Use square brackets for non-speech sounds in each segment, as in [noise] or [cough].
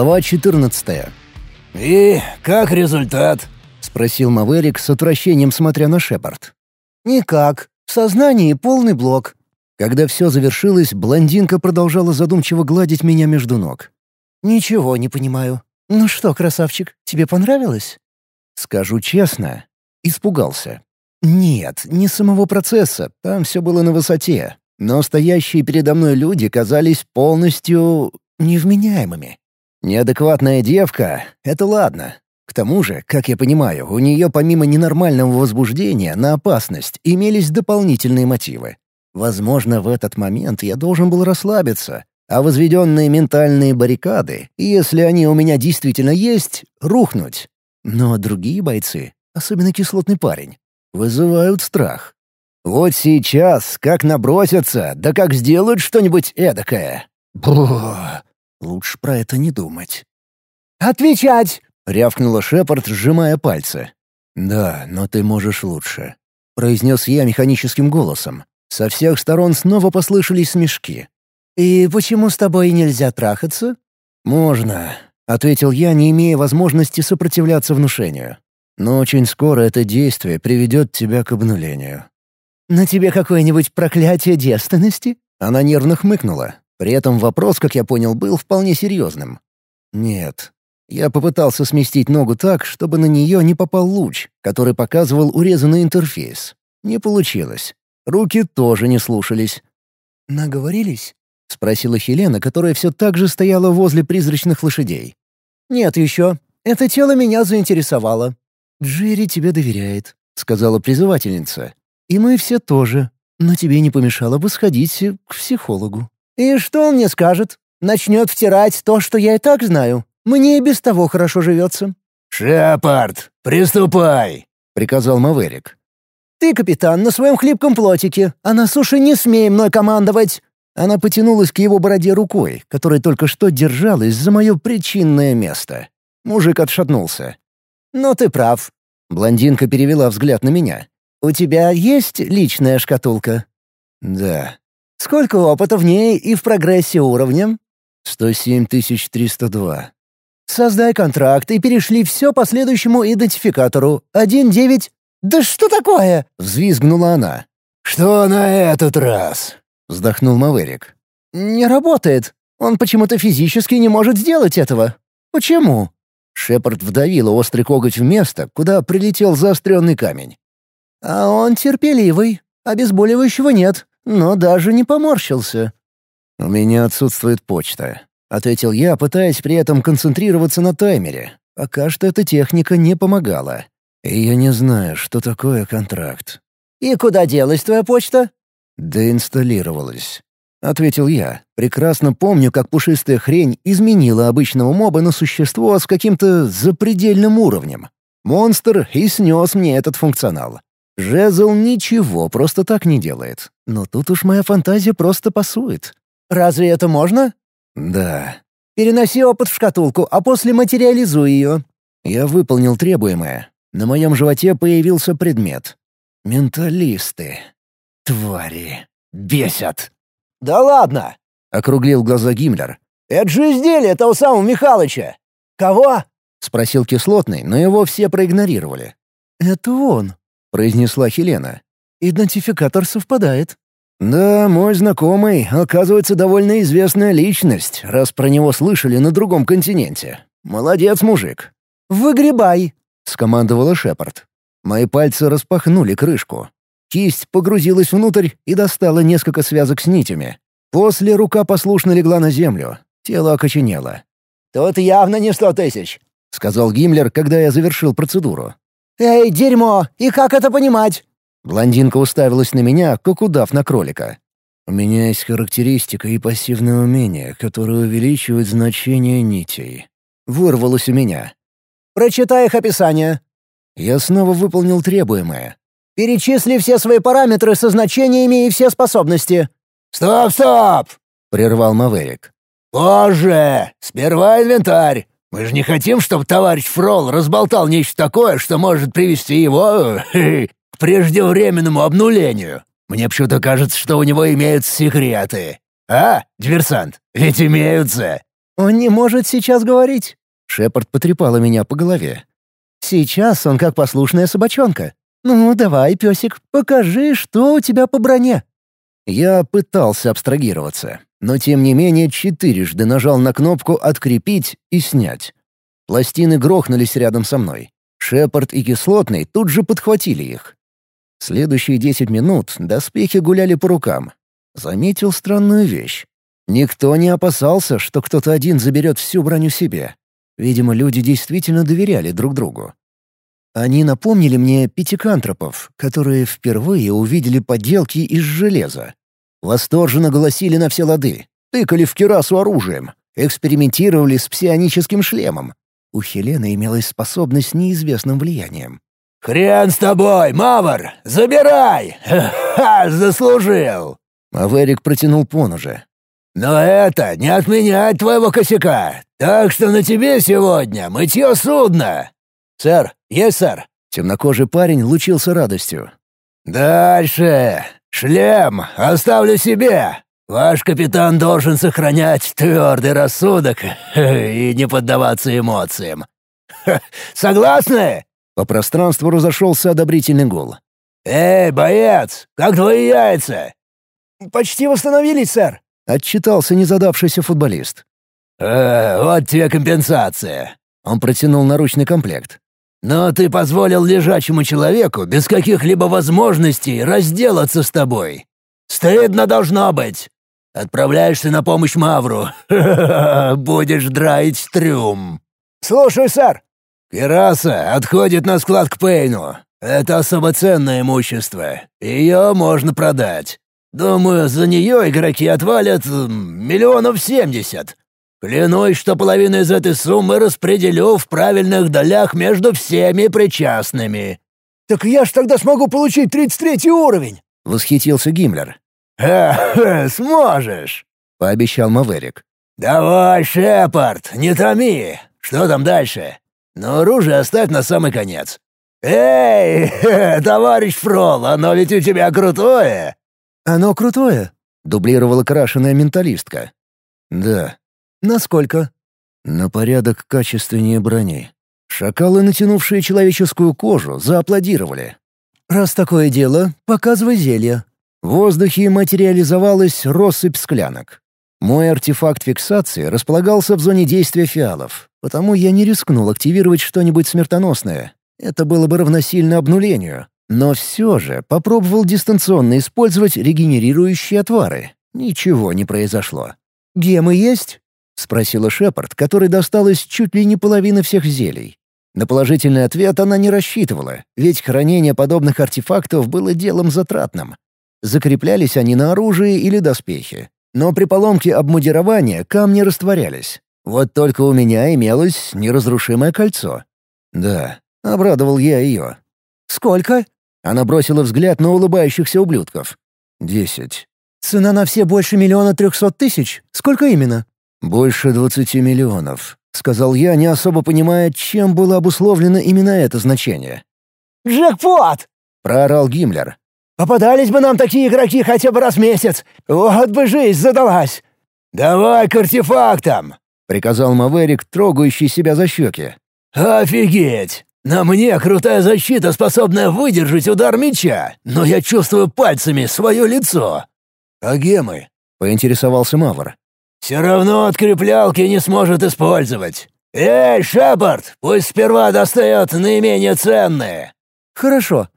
Глава 14. «И как результат?» — спросил Маверик с отвращением, смотря на Шепард. «Никак. В сознании полный блок». Когда все завершилось, блондинка продолжала задумчиво гладить меня между ног. «Ничего не понимаю. Ну что, красавчик, тебе понравилось?» Скажу честно, испугался. Нет, не самого процесса, там все было на высоте. Но стоящие передо мной люди казались полностью невменяемыми. Неадекватная девка — это ладно. К тому же, как я понимаю, у нее помимо ненормального возбуждения на опасность имелись дополнительные мотивы. Возможно, в этот момент я должен был расслабиться, а возведенные ментальные баррикады, если они у меня действительно есть, рухнуть. Но другие бойцы, особенно кислотный парень, вызывают страх. Вот сейчас как набросятся, да как сделают что-нибудь эдакое. Бу, лучше про это не думать. «Отвечать!» — рявкнула Шепард, сжимая пальцы. «Да, но ты можешь лучше», — произнес я механическим голосом. Со всех сторон снова послышались смешки. «И почему с тобой нельзя трахаться?» «Можно», — ответил я, не имея возможности сопротивляться внушению. «Но очень скоро это действие приведет тебя к обнулению». «На тебе какое-нибудь проклятие девственности?» Она нервно хмыкнула. При этом вопрос, как я понял, был вполне серьезным. «Нет». Я попытался сместить ногу так, чтобы на нее не попал луч, который показывал урезанный интерфейс. Не получилось. Руки тоже не слушались. «Наговорились?» — спросила Хелена, которая все так же стояла возле призрачных лошадей. «Нет еще. Это тело меня заинтересовало». «Джерри тебе доверяет», — сказала призывательница. И мы все тоже. Но тебе не помешало бы сходить к психологу». «И что он мне скажет? Начнет втирать то, что я и так знаю. Мне и без того хорошо живется». «Шепард, приступай!» — приказал Маверик. «Ты, капитан, на своем хлипком плотике, а на суше не смей мной командовать!» Она потянулась к его бороде рукой, которая только что держалась за мое причинное место. Мужик отшатнулся. «Ну ты прав». Блондинка перевела взгляд на меня. «У тебя есть личная шкатулка?» «Да». «Сколько опыта в ней и в прогрессе уровня?» «107 302». «Создай контракт и перешли все по следующему идентификатору. 1-9...» «Да что такое?» — взвизгнула она. «Что на этот раз?» — вздохнул Маверик. «Не работает. Он почему-то физически не может сделать этого. Почему?» Шепард вдавила острый коготь в место, куда прилетел заостренный камень. А он терпеливый, обезболивающего нет, но даже не поморщился. «У меня отсутствует почта», — ответил я, пытаясь при этом концентрироваться на таймере. Пока что эта техника не помогала. И я не знаю, что такое контракт. «И куда делась твоя почта?» «Доинсталлировалась», — ответил я. Прекрасно помню, как пушистая хрень изменила обычного моба на существо с каким-то запредельным уровнем. Монстр и снес мне этот функционал. Жезл ничего просто так не делает. Но тут уж моя фантазия просто пасует. «Разве это можно?» «Да». «Переноси опыт в шкатулку, а после материализуй ее». Я выполнил требуемое. На моем животе появился предмет. Менталисты. Твари. Бесят. «Да ладно!» — округлил глаза Гиммлер. «Это же изделие того самого Михалыча!» «Кого?» — спросил кислотный, но его все проигнорировали. «Это он», — произнесла Хелена. «Идентификатор совпадает». «Да, мой знакомый, оказывается, довольно известная личность, раз про него слышали на другом континенте. Молодец, мужик». «Выгребай», — скомандовала Шепард. Мои пальцы распахнули крышку. Кисть погрузилась внутрь и достала несколько связок с нитями. После рука послушно легла на землю. Тело окоченело. «Тут явно не сто тысяч», — сказал Гиммлер, когда я завершил процедуру. «Эй, дерьмо! И как это понимать?» Блондинка уставилась на меня, как удав на кролика. «У меня есть характеристика и пассивное умение, которое увеличивает значение нитей». Вырвалось у меня. «Прочитай их описание». Я снова выполнил требуемое. «Перечисли все свои параметры со значениями и все способности». «Стоп, стоп!» — прервал Маверик. «Позже! Сперва инвентарь! Мы же не хотим, чтобы товарищ Фрол разболтал нечто такое, что может привести его к преждевременному обнулению. Мне почему-то кажется, что у него имеются секреты. А, диверсант, ведь имеются?» Он не может сейчас говорить». Шепард потрепала меня по голове. «Сейчас он как послушная собачонка. Ну, давай, песик, покажи, что у тебя по броне». Я пытался абстрагироваться, но тем не менее четырежды нажал на кнопку «Открепить» и «Снять». Пластины грохнулись рядом со мной. Шепард и Кислотный тут же подхватили их. Следующие десять минут доспехи гуляли по рукам. Заметил странную вещь. Никто не опасался, что кто-то один заберет всю броню себе. Видимо, люди действительно доверяли друг другу. Они напомнили мне пятикантропов, которые впервые увидели подделки из железа. Восторженно голосили на все лады, тыкали в керасу оружием, экспериментировали с псионическим шлемом. У Хелены имелась способность с неизвестным влиянием. «Хрен с тобой, Мавр! Забирай! [laughs] Ха, заслужил!» Маверик протянул понуже. «Но это не отменяет твоего косяка, так что на тебе сегодня мытье судна!» «Сэр, есть, сэр!» Темнокожий парень лучился радостью. «Дальше! Шлем оставлю себе! Ваш капитан должен сохранять твердый рассудок [laughs] и не поддаваться эмоциям. [laughs] Согласны?» По пространству разошелся одобрительный гул. «Эй, боец, как твои яйца?» «Почти восстановились, сэр», — отчитался незадавшийся футболист. «Э, вот тебе компенсация». Он протянул наручный комплект. «Но ты позволил лежачему человеку без каких-либо возможностей разделаться с тобой. Стыдно должно быть. Отправляешься на помощь Мавру. [laughs] Будешь драить трюм». «Слушай, сэр». «Кераса отходит на склад к Пейну. Это особо ценное имущество. Ее можно продать. Думаю, за нее игроки отвалят миллионов семьдесят. Клянусь, что половину из этой суммы распределю в правильных долях между всеми причастными». «Так я ж тогда смогу получить тридцать третий уровень!» — восхитился Гиммлер. «Ха-ха, сможешь!» — пообещал Маверик. «Давай, Шепард, не томи! Что там дальше? Но оружие оставь на самый конец. Эй, товарищ Фрол, оно ведь у тебя крутое!» «Оно крутое?» — дублировала крашеная менталистка. «Да». «Насколько?» «На порядок качественнее брони». Шакалы, натянувшие человеческую кожу, зааплодировали. «Раз такое дело, показывай зелье». В воздухе материализовалась россыпь склянок. Мой артефакт фиксации располагался в зоне действия фиалов, потому я не рискнул активировать что-нибудь смертоносное. Это было бы равносильно обнулению. Но все же попробовал дистанционно использовать регенерирующие отвары. Ничего не произошло. «Гемы есть?» — спросила Шепард, которой досталось чуть ли не половина всех зелий. На положительный ответ она не рассчитывала, ведь хранение подобных артефактов было делом затратным. Закреплялись они на оружии или доспехи. Но при поломке обмундирования камни растворялись. Вот только у меня имелось неразрушимое кольцо. Да, обрадовал я ее. «Сколько?» Она бросила взгляд на улыбающихся ублюдков. «Десять». «Цена на все больше миллиона трехсот тысяч? Сколько именно?» «Больше двадцати миллионов», — сказал я, не особо понимая, чем было обусловлено именно это значение. «Джекпот!» — проорал Гиммлер. «Попадались бы нам такие игроки хотя бы раз в месяц! Вот бы жизнь задалась!» «Давай к артефактам!» — приказал Маверик, трогающий себя за щеки. «Офигеть! На мне крутая защита, способная выдержать удар меча, но я чувствую пальцами свое лицо!» «А гемы?» — поинтересовался Мавр. «Все равно откреплялки не сможет использовать. Эй, Шепард, пусть сперва достает наименее ценные!» «Хорошо».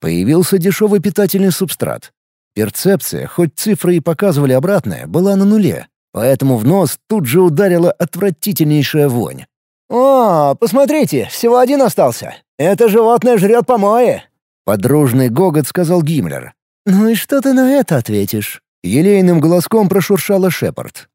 Появился дешевый питательный субстрат. Перцепция, хоть цифры и показывали обратное, была на нуле, поэтому в нос тут же ударила отвратительнейшая вонь. «О, посмотрите, всего один остался. Это животное жрет помои!» Подружный гогот сказал Гиммлер. «Ну и что ты на это ответишь?» Елейным голоском прошуршала Шепард.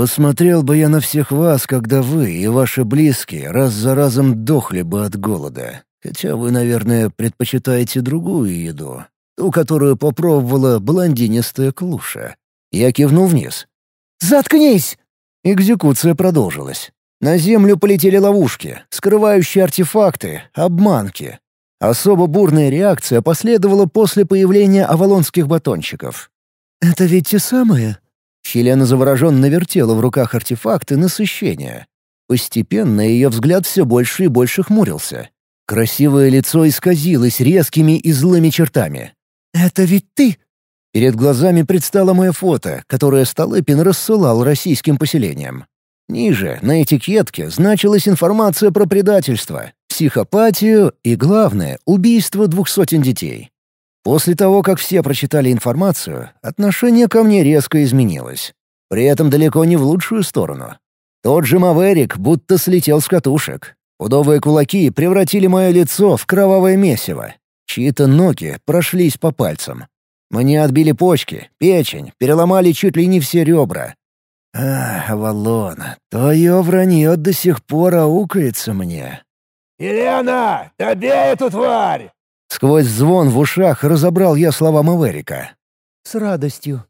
«Посмотрел бы я на всех вас, когда вы и ваши близкие раз за разом дохли бы от голода. Хотя вы, наверное, предпочитаете другую еду, ту, которую попробовала блондинистая клуша». Я кивнул вниз. «Заткнись!» Экзекуция продолжилась. На землю полетели ловушки, скрывающие артефакты, обманки. Особо бурная реакция последовала после появления авалонских батончиков. «Это ведь те самые?» Хелена завороженно вертела в руках артефакты насыщения. Постепенно ее взгляд все больше и больше хмурился. Красивое лицо исказилось резкими и злыми чертами. «Это ведь ты?» Перед глазами предстало мое фото, которое Столыпин рассылал российским поселениям. Ниже, на этикетке, значилась информация про предательство, психопатию и, главное, убийство двух сотен детей. После того, как все прочитали информацию, отношение ко мне резко изменилось. При этом далеко не в лучшую сторону. Тот же Маверик будто слетел с катушек. Пудовые кулаки превратили мое лицо в кровавое месиво. Чьи-то ноги прошлись по пальцам. Мне отбили почки, печень, переломали чуть ли не все ребра. Ах, Авалон, твое вранье до сих пор аукается мне. «Елена, добей эту тварь!» Сквозь звон в ушах разобрал я слова Маверика. «С радостью».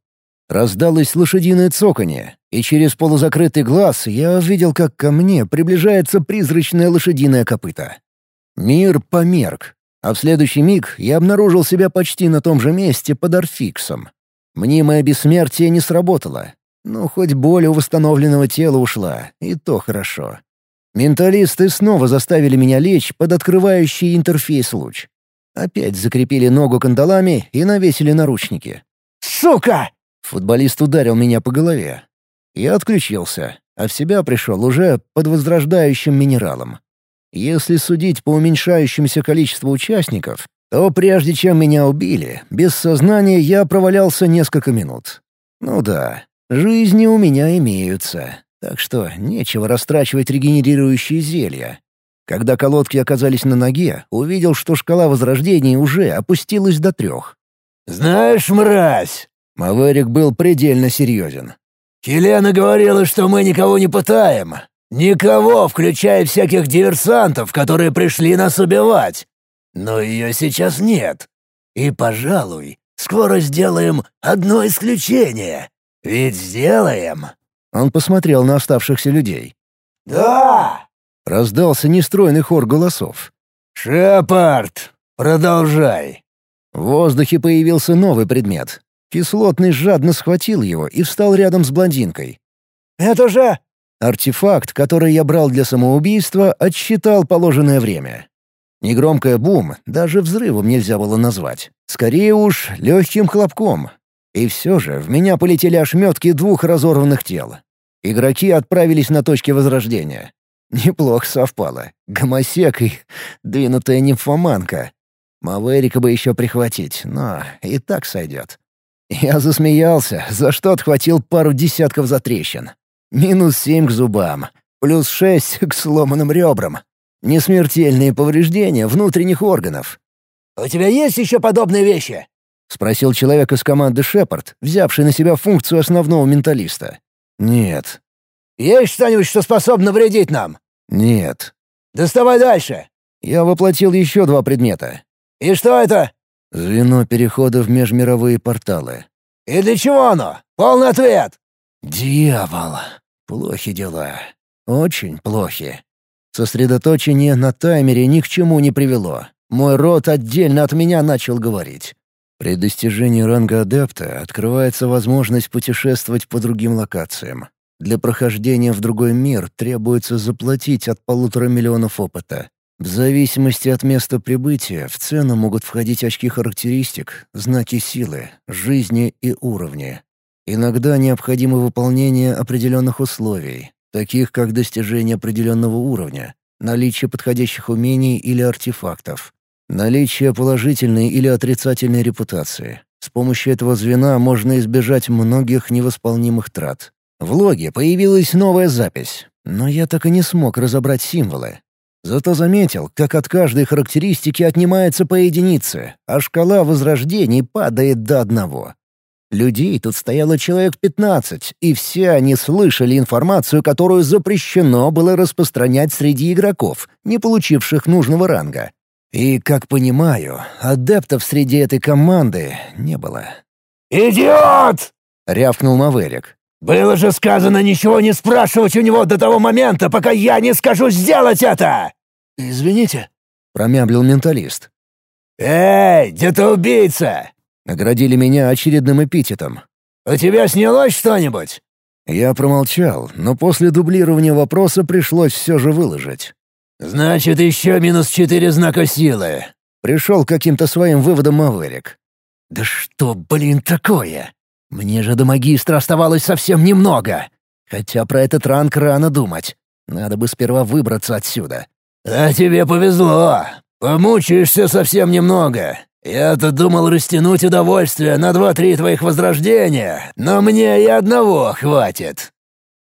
Раздалось лошадиное цоканье, и через полузакрытый глаз я увидел, как ко мне приближается призрачное лошадиное копыто. Мир померк, а в следующий миг я обнаружил себя почти на том же месте под Арфиксом. Мнимое бессмертие не сработало. Ну, хоть боль у восстановленного тела ушла, и то хорошо. Менталисты снова заставили меня лечь под открывающий интерфейс луч. Опять закрепили ногу кандалами и навесили наручники. «Сука!» Футболист ударил меня по голове. Я отключился, а в себя пришел уже под возрождающим минералом. Если судить по уменьшающемуся количеству участников, то прежде чем меня убили, без сознания я провалялся несколько минут. Ну да, жизни у меня имеются, так что нечего растрачивать регенерирующие зелья. Когда колодки оказались на ноге, увидел, что шкала возрождения уже опустилась до трех. «Знаешь, мразь!» Маверик был предельно серьезен. «Хелена говорила, что мы никого не пытаем, Никого, включая всяких диверсантов, которые пришли нас убивать. Но ее сейчас нет. И, пожалуй, скоро сделаем одно исключение. Ведь сделаем. Он посмотрел на оставшихся людей. «Да!» — раздался нестройный хор голосов. «Шепард, продолжай!» В воздухе появился новый предмет. Кислотный жадно схватил его и встал рядом с блондинкой. «Это же Артефакт, который я брал для самоубийства, отсчитал положенное время. Негромкое бум даже взрывом нельзя было назвать. Скорее уж, легким хлопком. И все же в меня полетели ошметки двух разорванных тел. Игроки отправились на точки возрождения. Неплохо совпало. Гомосек и двинутая нимфоманка. Маверика бы еще прихватить, но и так сойдет. Я засмеялся, за что отхватил пару десятков затрещин. Минус семь к зубам, плюс шесть к сломанным ребрам. Несмертельные повреждения внутренних органов. «У тебя есть еще подобные вещи?» — спросил человек из команды «Шепард», взявший на себя функцию основного менталиста. «Нет». «Есть что-нибудь, что способно вредить нам?» «Нет». «Доставай дальше». Я воплотил еще два предмета. «И что это?» «Звено перехода в межмировые порталы». «И для чего оно? Полный ответ!» «Дьявол!» Плохи дела. Очень плохи. Сосредоточение на таймере ни к чему не привело. Мой рот отдельно от меня начал говорить. При достижении ранга адепта открывается возможность путешествовать по другим локациям. Для прохождения в другой мир требуется заплатить от полутора миллионов опыта. В зависимости от места прибытия в цену могут входить очки характеристик, знаки силы, жизни и уровня. Иногда необходимо выполнение определенных условий, таких как достижение определенного уровня, наличие подходящих умений или артефактов, наличие положительной или отрицательной репутации. С помощью этого звена можно избежать многих невосполнимых трат. В логе появилась новая запись, но я так и не смог разобрать символы. Зато заметил, как от каждой характеристики отнимается по единице, а шкала возрождений падает до одного. Людей тут стояло человек пятнадцать, и все они слышали информацию, которую запрещено было распространять среди игроков, не получивших нужного ранга. И, как понимаю, адептов среди этой команды не было. «Идиот!» — рявкнул Маверик. «Было же сказано ничего не спрашивать у него до того момента, пока я не скажу сделать это!» «Извините», — промямлил менталист. «Эй, где-то убийца! Наградили меня очередным эпитетом. У тебя снялось что-нибудь?» Я промолчал, но после дублирования вопроса пришлось все же выложить. «Значит, еще минус четыре знака силы». Пришел к каким-то своим выводом Маверик. «Да что, блин, такое? Мне же до магистра оставалось совсем немного. Хотя про этот ранг рано думать. Надо бы сперва выбраться отсюда». «А тебе повезло. Помучаешься совсем немного. Я-то думал растянуть удовольствие на два-три твоих возрождения, но мне и одного хватит».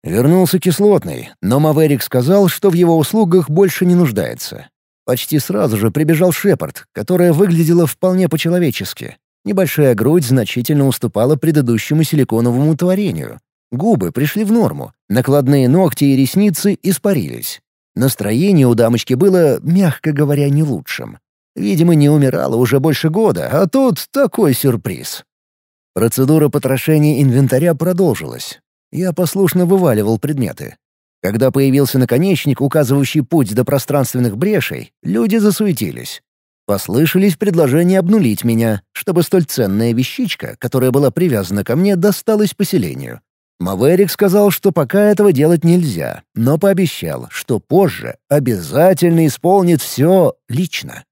Вернулся кислотный, но Маверик сказал, что в его услугах больше не нуждается. Почти сразу же прибежал Шепард, которая выглядела вполне по-человечески. Небольшая грудь значительно уступала предыдущему силиконовому творению. Губы пришли в норму, накладные ногти и ресницы испарились. Настроение у дамочки было, мягко говоря, не лучшим. Видимо, не умирала уже больше года, а тут такой сюрприз. Процедура потрошения инвентаря продолжилась. Я послушно вываливал предметы. Когда появился наконечник, указывающий путь до пространственных брешей, люди засуетились. Послышались предложения обнулить меня, чтобы столь ценная вещичка, которая была привязана ко мне, досталась поселению. Маверик сказал, что пока этого делать нельзя, но пообещал, что позже обязательно исполнит все лично.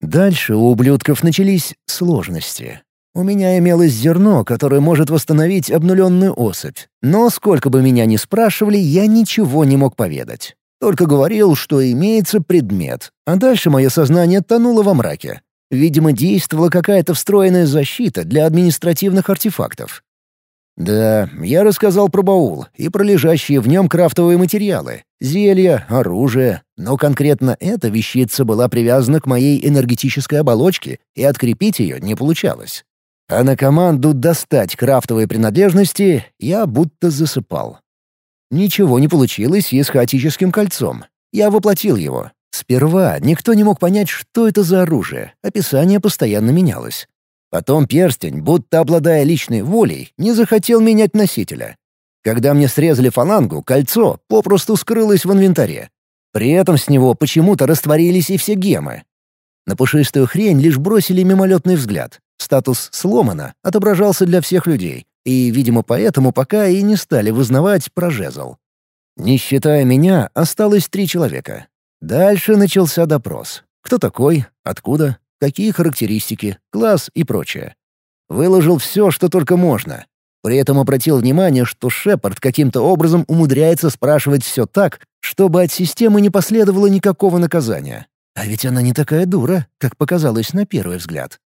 Дальше у ублюдков начались сложности. У меня имелось зерно, которое может восстановить обнуленную особь. Но сколько бы меня ни спрашивали, я ничего не мог поведать. Только говорил, что имеется предмет, а дальше мое сознание тонуло во мраке. Видимо, действовала какая-то встроенная защита для административных артефактов. Да, я рассказал про баул и про лежащие в нем крафтовые материалы, зелья, оружие, но конкретно эта вещица была привязана к моей энергетической оболочке, и открепить ее не получалось. А на команду достать крафтовые принадлежности я будто засыпал. Ничего не получилось и с хаотическим кольцом. Я воплотил его. Сперва никто не мог понять, что это за оружие, описание постоянно менялось. Потом перстень, будто обладая личной волей, не захотел менять носителя. Когда мне срезали фалангу, кольцо попросту скрылось в инвентаре. При этом с него почему-то растворились и все гемы. На пушистую хрень лишь бросили мимолетный взгляд. Статус «сломано» отображался для всех людей, и, видимо, поэтому пока и не стали вызнавать про жезл. Не считая меня, осталось три человека. Дальше начался допрос. Кто такой? Откуда? какие характеристики, класс и прочее. Выложил все, что только можно. При этом обратил внимание, что Шепард каким-то образом умудряется спрашивать все так, чтобы от системы не последовало никакого наказания. А ведь она не такая дура, как показалось на первый взгляд.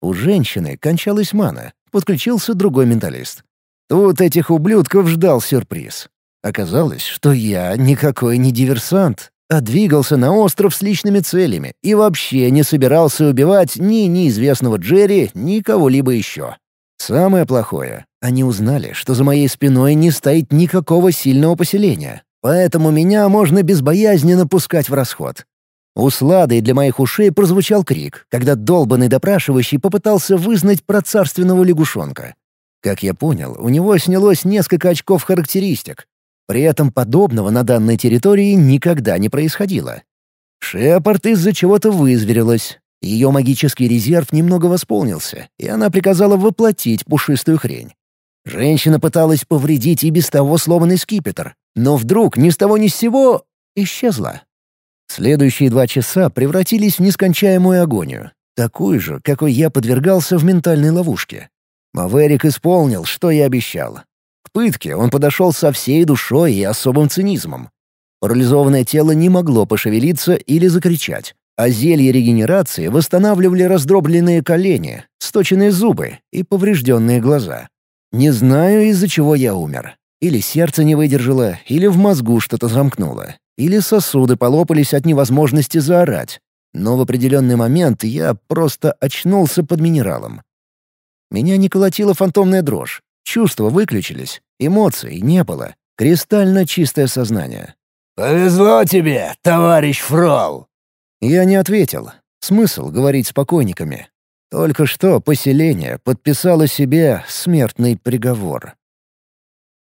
У женщины кончалась мана, подключился другой менталист. Тут этих ублюдков ждал сюрприз. Оказалось, что я никакой не диверсант, а двигался на остров с личными целями и вообще не собирался убивать ни неизвестного Джерри, ни кого-либо еще. Самое плохое — они узнали, что за моей спиной не стоит никакого сильного поселения, поэтому меня можно безбоязненно пускать в расход. Усладой для моих ушей прозвучал крик, когда долбанный допрашивающий попытался вызнать про царственного лягушонка. Как я понял, у него снялось несколько очков характеристик, при этом подобного на данной территории никогда не происходило. Шепард из-за чего-то вызверилась. Ее магический резерв немного восполнился, и она приказала воплотить пушистую хрень. Женщина пыталась повредить и без того сломанный скипетр, но вдруг ни с того ни с сего исчезла. Следующие два часа превратились в нескончаемую агонию, такую же, какой я подвергался в ментальной ловушке. Маверик исполнил, что я обещал пытке он подошел со всей душой и особым цинизмом. Парализованное тело не могло пошевелиться или закричать, а зелья регенерации восстанавливали раздробленные колени, сточенные зубы и поврежденные глаза. Не знаю, из-за чего я умер. Или сердце не выдержало, или в мозгу что-то замкнуло, или сосуды полопались от невозможности заорать. Но в определенный момент я просто очнулся под минералом. Меня не колотила фантомная дрожь, Чувства выключились, эмоций не было. Кристально чистое сознание. «Повезло тебе, товарищ Фрол!» Я не ответил. Смысл говорить с покойниками. Только что поселение подписало себе смертный приговор.